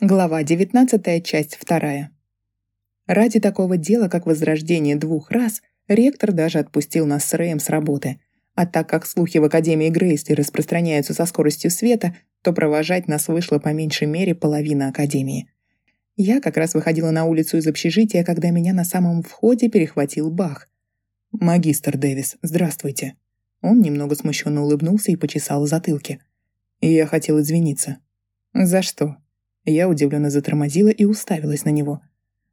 Глава 19, часть 2. Ради такого дела, как возрождение двух раз, ректор даже отпустил нас с Рэем с работы. А так как слухи в Академии Грейсли распространяются со скоростью света, то провожать нас вышло по меньшей мере половина Академии. Я как раз выходила на улицу из общежития, когда меня на самом входе перехватил Бах. «Магистр Дэвис, здравствуйте». Он немного смущенно улыбнулся и почесал затылки. «Я хотел извиниться». «За что?» Я удивленно затормозила и уставилась на него.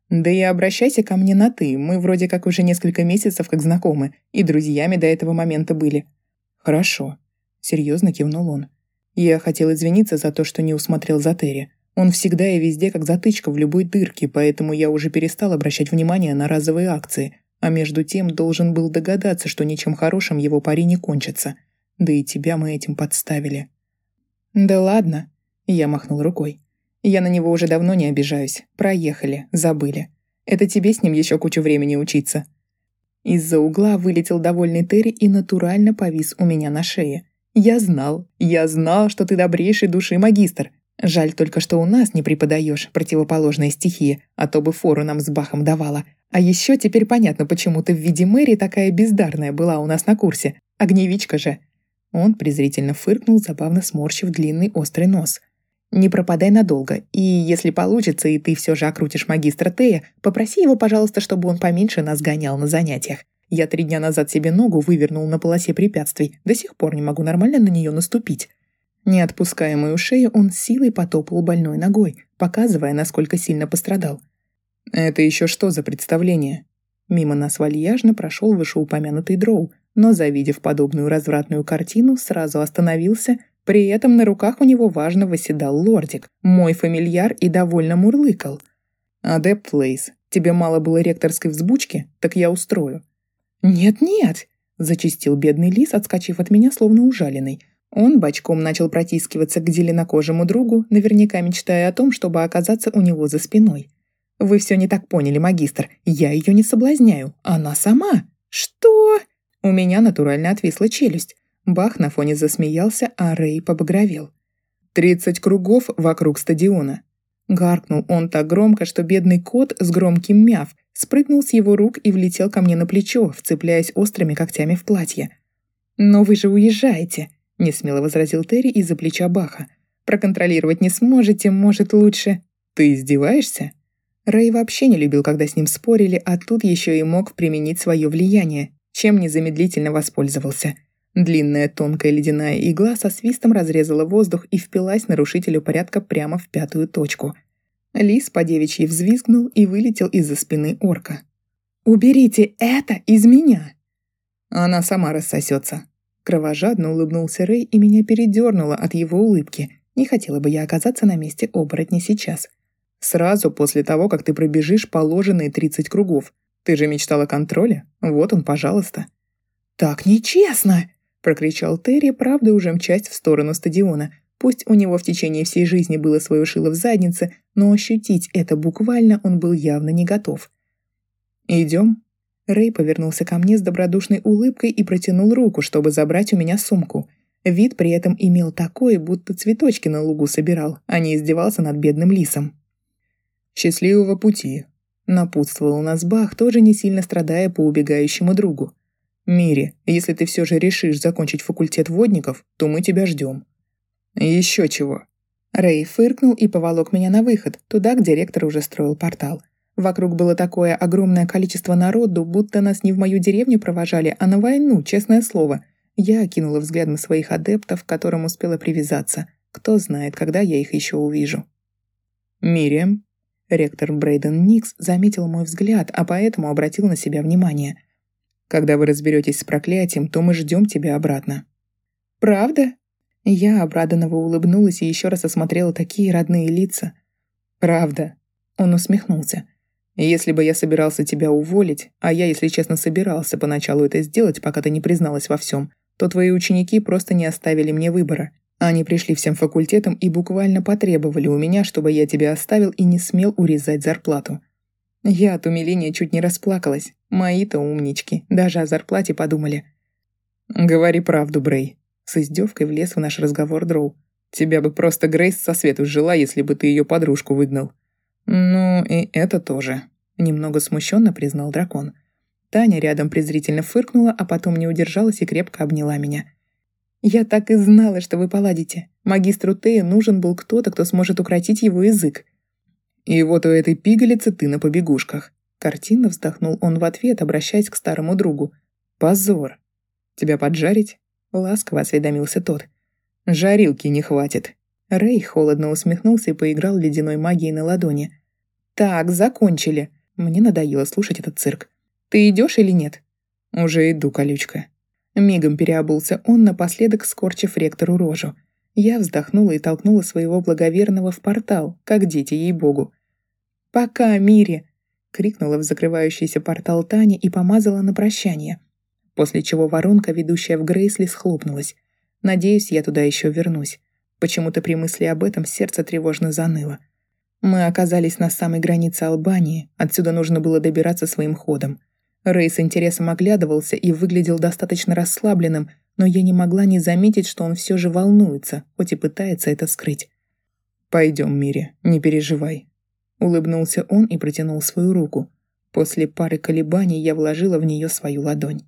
«Да и обращайся ко мне на «ты», мы вроде как уже несколько месяцев как знакомы, и друзьями до этого момента были». «Хорошо», — серьезно кивнул он. «Я хотел извиниться за то, что не усмотрел за Терри. Он всегда и везде как затычка в любой дырке, поэтому я уже перестал обращать внимание на разовые акции, а между тем должен был догадаться, что ничем хорошим его пари не кончится. Да и тебя мы этим подставили». «Да ладно», — я махнул рукой. Я на него уже давно не обижаюсь. Проехали, забыли. Это тебе с ним еще кучу времени учиться». Из-за угла вылетел довольный Терри и натурально повис у меня на шее. «Я знал, я знал, что ты добрейший души магистр. Жаль только, что у нас не преподаешь противоположные стихии, а то бы фору нам с Бахом давала. А еще теперь понятно, почему ты в виде Мэри такая бездарная была у нас на курсе. Огневичка же». Он презрительно фыркнул, забавно сморщив длинный острый нос – не пропадай надолго, и если получится, и ты все же окрутишь магистра Тея, попроси его, пожалуйста, чтобы он поменьше нас гонял на занятиях. Я три дня назад себе ногу вывернул на полосе препятствий, до сих пор не могу нормально на нее наступить. Не отпуская мою шею, он силой потопал больной ногой, показывая, насколько сильно пострадал. «Это еще что за представление?» Мимо нас вальяжно прошел вышеупомянутый дроу, но, завидев подобную развратную картину, сразу остановился – при этом на руках у него важно восседал лордик, мой фамильяр и довольно мурлыкал. «Адепт Лейс, тебе мало было ректорской взбучки? Так я устрою». «Нет-нет», — зачастил бедный лис, отскочив от меня, словно ужаленный. Он бочком начал протискиваться к зеленокожему другу, наверняка мечтая о том, чтобы оказаться у него за спиной. «Вы все не так поняли, магистр. Я ее не соблазняю. Она сама». «Что?» У меня натурально отвисла челюсть. Бах на фоне засмеялся, а Рэй побагровел. «Тридцать кругов вокруг стадиона». Гаркнул он так громко, что бедный кот с громким мяв спрыгнул с его рук и влетел ко мне на плечо, вцепляясь острыми когтями в платье. «Но вы же уезжаете», — несмело возразил Терри из-за плеча Баха. «Проконтролировать не сможете, может, лучше...» «Ты издеваешься?» Рэй вообще не любил, когда с ним спорили, а тут еще и мог применить свое влияние, чем незамедлительно воспользовался — Длинная тонкая ледяная игла со свистом разрезала воздух и впилась нарушителю порядка прямо в пятую точку. Лис по девичьи взвизгнул и вылетел из-за спины орка. «Уберите это из меня!» Она сама рассосется. Кровожадно улыбнулся Рэй, и меня передернуло от его улыбки. Не хотела бы я оказаться на месте оборотня сейчас. Сразу после того, как ты пробежишь положенные 30 кругов. Ты же мечтала о контроле? Вот он, пожалуйста. «Так нечестно!» Прокричал Терри, правда уже мчась в сторону стадиона. Пусть у него в течение всей жизни было свое шило в заднице, но ощутить это буквально он был явно не готов. «Идем?» Рэй повернулся ко мне с добродушной улыбкой и протянул руку, чтобы забрать у меня сумку. Вид при этом имел такой, будто цветочки на лугу собирал, а не издевался над бедным лисом. «Счастливого пути!» Напутствовал нас Бах, тоже не сильно страдая по убегающему другу. Мири, если ты все же решишь закончить факультет водников, то мы тебя ждем. Еще чего. Рэй фыркнул и поволок меня на выход, туда, где ректор уже строил портал. Вокруг было такое огромное количество народу, будто нас не в мою деревню провожали, а на войну, честное слово. Я окинула взглядом своих адептов, к которым успела привязаться. Кто знает, когда я их еще увижу. «Мириам?» Ректор Брейден Никс заметил мой взгляд, а поэтому обратил на себя внимание – когда вы разберетесь с проклятием, то мы ждем тебя обратно». «Правда?» Я обрадованно улыбнулась и еще раз осмотрела такие родные лица. «Правда?» Он усмехнулся. «Если бы я собирался тебя уволить, а я, если честно, собирался поначалу это сделать, пока ты не призналась во всем, то твои ученики просто не оставили мне выбора. Они пришли всем факультетам и буквально потребовали у меня, чтобы я тебя оставил и не смел урезать зарплату. Я от умиления чуть не расплакалась. Мои-то умнички, даже о зарплате подумали. «Говори правду, Брей», — с издевкой влез в наш разговор Дроу. Тебя бы просто Грейс со свету жила, если бы ты ее подружку выгнал. Ну, и это тоже. Немного смущенно признал дракон. Таня рядом презрительно фыркнула, а потом не удержалась и крепко обняла меня. «Я так и знала, что вы поладите. Магистру Тею нужен был кто-то, кто сможет укротить его язык. И вот у этой пигалицы ты на побегушках». Картинно вздохнул он в ответ, обращаясь к старому другу. «Позор! Тебя поджарить?» Ласково осведомился тот. «Жарилки не хватит». Рэй холодно усмехнулся и поиграл ледяной магией на ладони. «Так, закончили. Мне надоело слушать этот цирк. Ты идешь или нет?» «Уже иду, колючка». Мигом переобулся он, напоследок скорчив ректору рожу. Я вздохнула и толкнула своего благоверного в портал, как дети, ей-богу. «Пока, Мири!» — крикнула в закрывающийся портал Таня и помазала на прощание. После чего воронка, ведущая в Грейсли, схлопнулась. Надеюсь, я туда еще вернусь. Почему-то при мысли об этом сердце тревожно заныло. Мы оказались на самой границе Албании, отсюда нужно было добираться своим ходом. Рэй с интересом оглядывался и выглядел достаточно расслабленным, но я не могла не заметить, что он все же волнуется, хоть и пытается это скрыть. «Пойдем, Мири, не переживай». Улыбнулся он и протянул свою руку. После пары колебаний я вложила в нее свою ладонь.